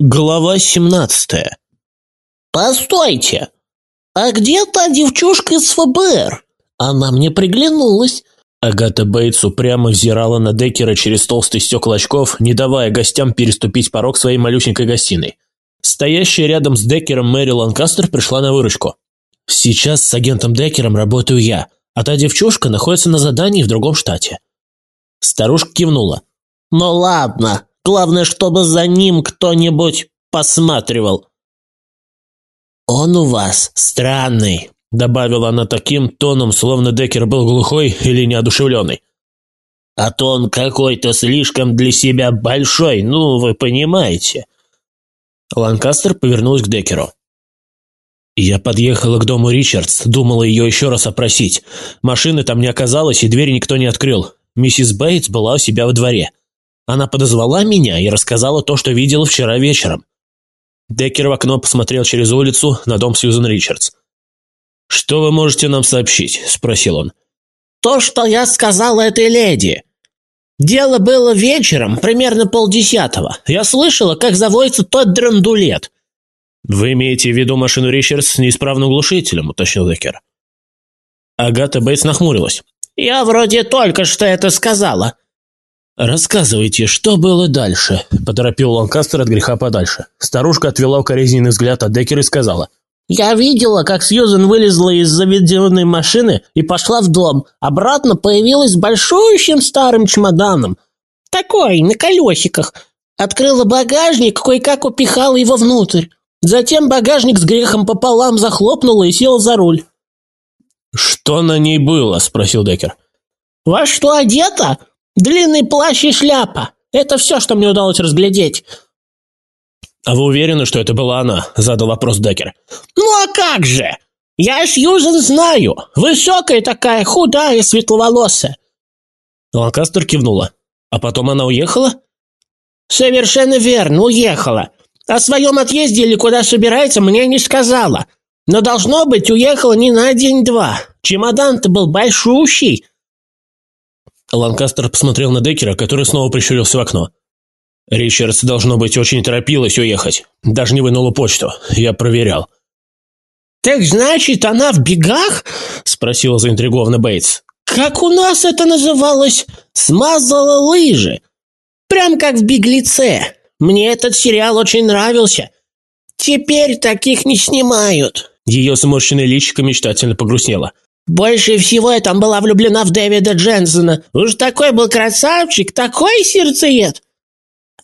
Глава 17 «Постойте! А где та девчушка из ФБР? Она мне приглянулась!» Агата Бейтс упрямо взирала на Деккера через толстый стекла очков, не давая гостям переступить порог своей малюсенькой гостиной. Стоящая рядом с Деккером Мэри Ланкастер пришла на выручку. «Сейчас с агентом Деккером работаю я, а та девчушка находится на задании в другом штате». Старушка кивнула. «Ну ладно, Главное, чтобы за ним кто-нибудь посматривал. «Он у вас странный», — добавила она таким тоном, словно Деккер был глухой или неодушевленный. «А то он какой-то слишком для себя большой, ну, вы понимаете». Ланкастер повернулась к Деккеру. Я подъехала к дому Ричардс, думала ее еще раз опросить. Машины там не оказалось, и дверь никто не открыл. Миссис Бейтс была у себя во дворе. Она подозвала меня и рассказала то, что видела вчера вечером. Деккер в окно посмотрел через улицу на дом Сьюзен Ричардс. «Что вы можете нам сообщить?» – спросил он. «То, что я сказала этой леди. Дело было вечером, примерно полдесятого. Я слышала, как заводится тот драндулет». «Вы имеете в виду машину Ричардс с неисправным глушителем?» – уточнил Деккер. Агата Бейтс нахмурилась. «Я вроде только что это сказала. «Рассказывайте, что было дальше?» – поторопил Ланкастер от греха подальше. Старушка отвела укоризненный взгляд от Деккера и сказала. «Я видела, как Сьюзен вылезла из заведенной машины и пошла в дом. Обратно появилась большущим старым чемоданом. Такой, на колесиках. Открыла багажник, кое-как упихала его внутрь. Затем багажник с грехом пополам захлопнула и села за руль». «Что на ней было?» – спросил Деккер. «Во что одета? Длинный плащ и шляпа. Это все, что мне удалось разглядеть. «А вы уверены, что это была она?» – задал вопрос Деккер. «Ну а как же? Я Сьюзен знаю. Высокая такая, худая, светловолосая». Ланкастер кивнула. «А потом она уехала?» «Совершенно верно, уехала. О своем отъезде или куда собирается, мне не сказала. Но, должно быть, уехала не на день-два. Чемодан-то был большущий, Ланкастер посмотрел на Деккера, который снова прищурился в окно. Ричардс, должно быть, очень торопилась уехать. Даже не вынула почту. Я проверял. «Так значит, она в бегах?» – спросила заинтригованно Бейтс. «Как у нас это называлось? Смазала лыжи. Прям как в «Беглеце». Мне этот сериал очень нравился. Теперь таких не снимают». Ее сморщенное личико мечтательно погрустнело. Больше всего я там была влюблена в Дэвида Дженсона. Уж такой был красавчик, такой сердцеед.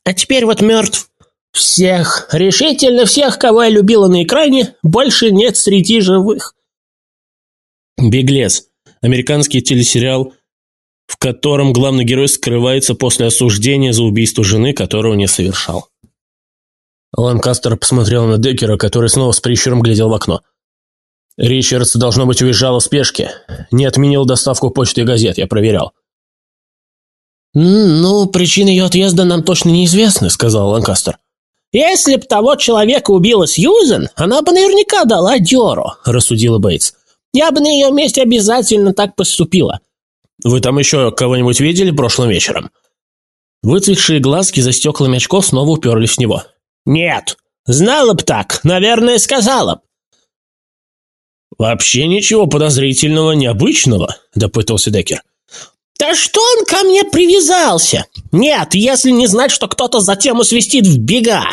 А теперь вот мертв. Всех, решительно всех, кого я любила на экране, больше нет среди живых. «Беглец» – американский телесериал, в котором главный герой скрывается после осуждения за убийство жены, которого не совершал. Ланкастер посмотрел на Деккера, который снова с прищуром глядел в окно. Ричардс, должно быть, уезжал в спешке. Не отменил доставку почты и газет, я проверял. «Ну, причины ее отъезда нам точно неизвестны», — сказал Ланкастер. «Если б того человека убила Сьюзен, она бы наверняка дала дёру», — рассудила Бейтс. «Я бы на ее месте обязательно так поступила». «Вы там еще кого-нибудь видели прошлым вечером?» Выцветшие глазки за стеклами очков снова уперлись в него. «Нет. Знала б так, наверное, сказала б. «Вообще ничего подозрительного, необычного», – допытался Деккер. «Да что он ко мне привязался? Нет, если не знать, что кто-то затем усвистит в бега!»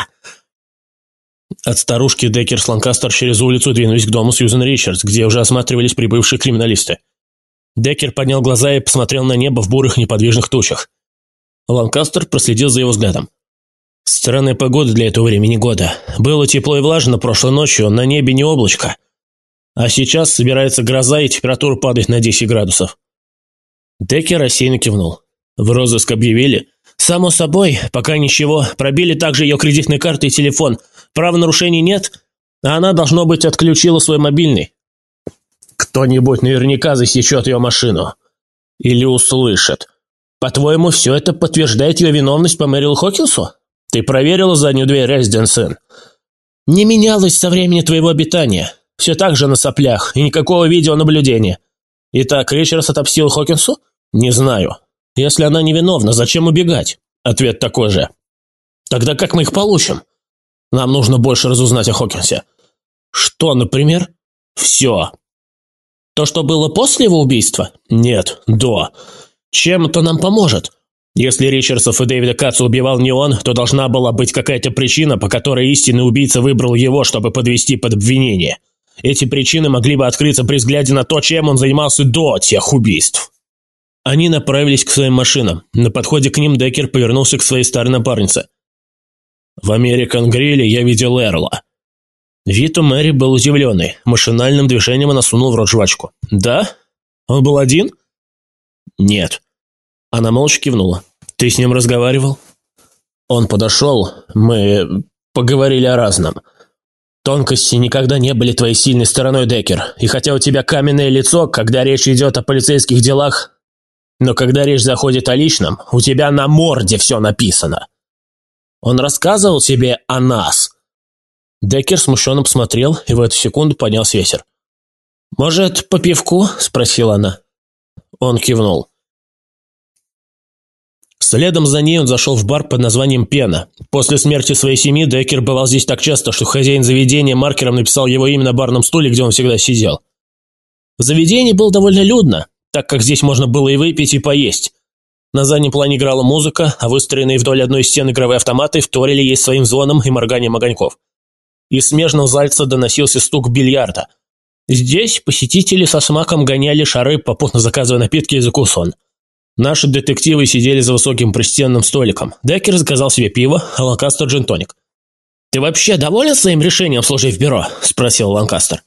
От старушки Деккер с Ланкастер через улицу двинулись к дому Сьюзен Ричардс, где уже осматривались прибывшие криминалисты. Деккер поднял глаза и посмотрел на небо в бурых неподвижных тучах. Ланкастер проследил за его взглядом. Странная погода для этого времени года. Было тепло и влажно прошлой ночью, на небе не облачко. А сейчас собирается гроза, и температура падает на 10 градусов. Деккер рассеянно кивнул. В розыск объявили? Само собой, пока ничего. Пробили также ее кредитные карты и телефон. Правонарушений нет, а она, должно быть, отключила свой мобильный. Кто-нибудь наверняка засечет ее машину. Или услышит. По-твоему, все это подтверждает ее виновность по Мэрилу Хокинсу? Ты проверила заднюю дверь Резиденсен? Не менялось со времени твоего обитания. Все так же на соплях, и никакого видеонаблюдения. Итак, Ричардс отопсил Хокинсу? Не знаю. Если она невиновна, зачем убегать? Ответ такой же. Тогда как мы их получим? Нам нужно больше разузнать о Хокинсе». «Что, например?» «Все». «То, что было после его убийства?» «Нет, до. Чем это нам поможет?» Если Ричардсов и Дэвида Катца убивал не он, то должна была быть какая-то причина, по которой истинный убийца выбрал его, чтобы подвести под обвинение. Эти причины могли бы открыться при взгляде на то, чем он занимался до тех убийств. Они направились к своим машинам. На подходе к ним Деккер повернулся к своей старой напарнице. «В Американ Гриле я видел Эрла». Вид у Мэри был удивленный. Машинальным движением она сунула в рот жвачку. «Да? Он был один?» «Нет». Она молча кивнула. «Ты с ним разговаривал?» Он подошел. Мы поговорили о разном. Тонкости никогда не были твоей сильной стороной, Деккер. И хотя у тебя каменное лицо, когда речь идет о полицейских делах, но когда речь заходит о личном, у тебя на морде все написано. Он рассказывал тебе о нас. Деккер смущенно посмотрел и в эту секунду поднял ветер. «Может, по пивку?» – спросила она. Он кивнул. Следом за ней он зашел в бар под названием «Пена». После смерти своей семьи Деккер бывал здесь так часто, что хозяин заведения маркером написал его имя на барном стуле, где он всегда сидел. В заведении было довольно людно, так как здесь можно было и выпить, и поесть. На заднем плане играла музыка, а выстроенные вдоль одной из стен игровые автоматы вторили ей своим звоном и морганием огоньков. Из смежного зальца доносился стук бильярда. Здесь посетители со смаком гоняли шары, попутно заказывая напитки и закусон. Наши детективы сидели за высоким пристенным столиком. Деккер заказал себе пиво, а Ланкастер – джин-тоник. «Ты вообще доволен своим решением служить в бюро?» – спросил Ланкастер.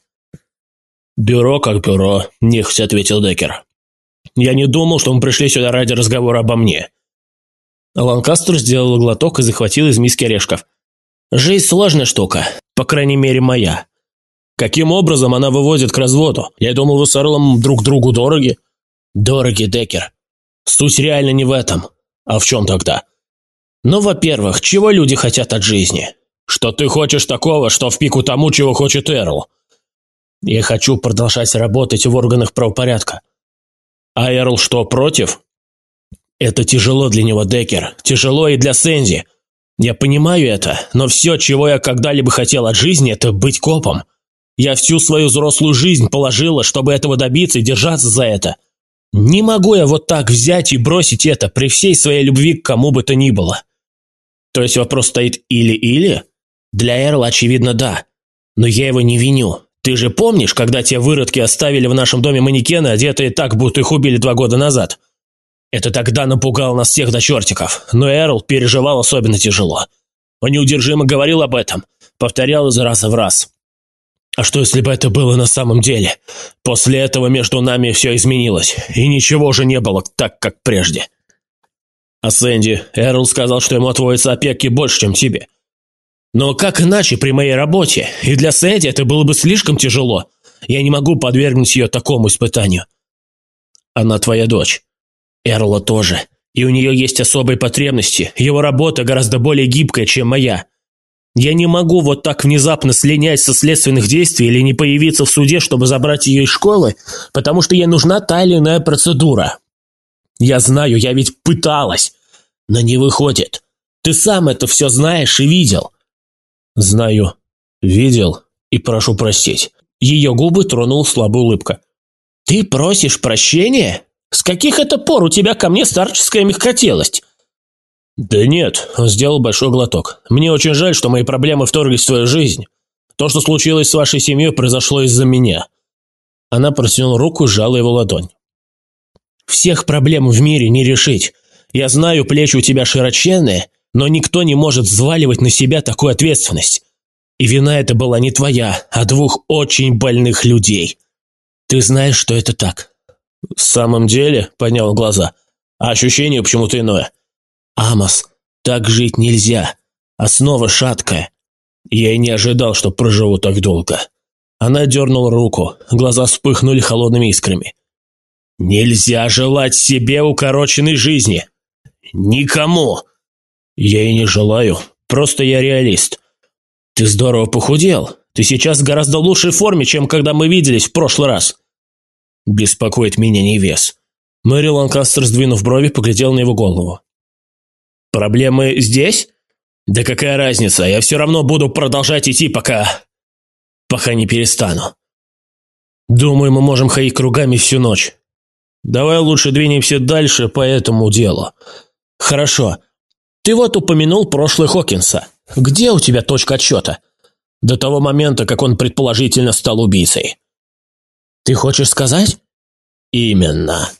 «Бюро как бюро», – нехотя ответил Деккер. «Я не думал, что мы пришли сюда ради разговора обо мне». Ланкастер сделал глоток и захватил из миски орешков. «Жизнь сложная штука, по крайней мере, моя. Каким образом она выводит к разводу? Я думал, вы с Эрлом друг другу дороги». «Дороги, Деккер. Суть реально не в этом. А в чем тогда? Ну, во-первых, чего люди хотят от жизни? Что ты хочешь такого, что в пику тому, чего хочет Эрл? Я хочу продолжать работать в органах правопорядка. А Эрл что, против? Это тяжело для него, Деккер. Тяжело и для Сэнди. Я понимаю это, но все, чего я когда-либо хотел от жизни, это быть копом. Я всю свою взрослую жизнь положила, чтобы этого добиться и держаться за это. Не могу я вот так взять и бросить это при всей своей любви к кому бы то ни было. То есть вопрос стоит или-или? Для Эрла, очевидно, да. Но я его не виню. Ты же помнишь, когда те выродки оставили в нашем доме манекены, одетые так, будто их убили два года назад? Это тогда напугало нас всех до чертиков, но Эрл переживал особенно тяжело. Он неудержимо говорил об этом, повторял из раза в раз. А что, если бы это было на самом деле? После этого между нами все изменилось, и ничего же не было так, как прежде. А Сэнди, Эрл сказал, что ему отводится опеки больше, чем тебе. Но как иначе при моей работе? И для Сэнди это было бы слишком тяжело. Я не могу подвергнуть ее такому испытанию. Она твоя дочь. Эрла тоже. И у нее есть особые потребности. Его работа гораздо более гибкая, чем моя. Я не могу вот так внезапно слинять со следственных действий или не появиться в суде, чтобы забрать ее из школы, потому что ей нужна та или иная процедура. Я знаю, я ведь пыталась, но не выходит. Ты сам это все знаешь и видел. Знаю, видел и прошу простить. Ее губы тронула слабая улыбка. Ты просишь прощения? С каких это пор у тебя ко мне старческая мягкотелость? «Да нет», – он сделал большой глоток. «Мне очень жаль, что мои проблемы вторглись в твою жизнь. То, что случилось с вашей семьей, произошло из-за меня». Она протянула руку и сжала его ладонь. «Всех проблем в мире не решить. Я знаю, плечи у тебя широченные, но никто не может взваливать на себя такую ответственность. И вина эта была не твоя, а двух очень больных людей. Ты знаешь, что это так?» «В самом деле?» – поднял глаза. «А ощущение почему-то иное. Амос, так жить нельзя. Основа шаткая. Я и не ожидал, что проживу так долго. Она дернула руку, глаза вспыхнули холодными искрами. «Нельзя желать себе укороченной жизни! Никому!» «Я и не желаю, просто я реалист. Ты здорово похудел. Ты сейчас в гораздо лучшей форме, чем когда мы виделись в прошлый раз». Беспокоит меня не вес. Мэри Ланкастер, сдвинув брови, поглядел на его голову. Проблемы здесь? Да какая разница, я все равно буду продолжать идти, пока... пока не перестану. Думаю, мы можем ходить кругами всю ночь. Давай лучше двинемся дальше по этому делу. Хорошо. Ты вот упомянул прошлый Хокинса. Где у тебя точка отсчета? До того момента, как он предположительно стал убийцей. Ты хочешь сказать? Именно.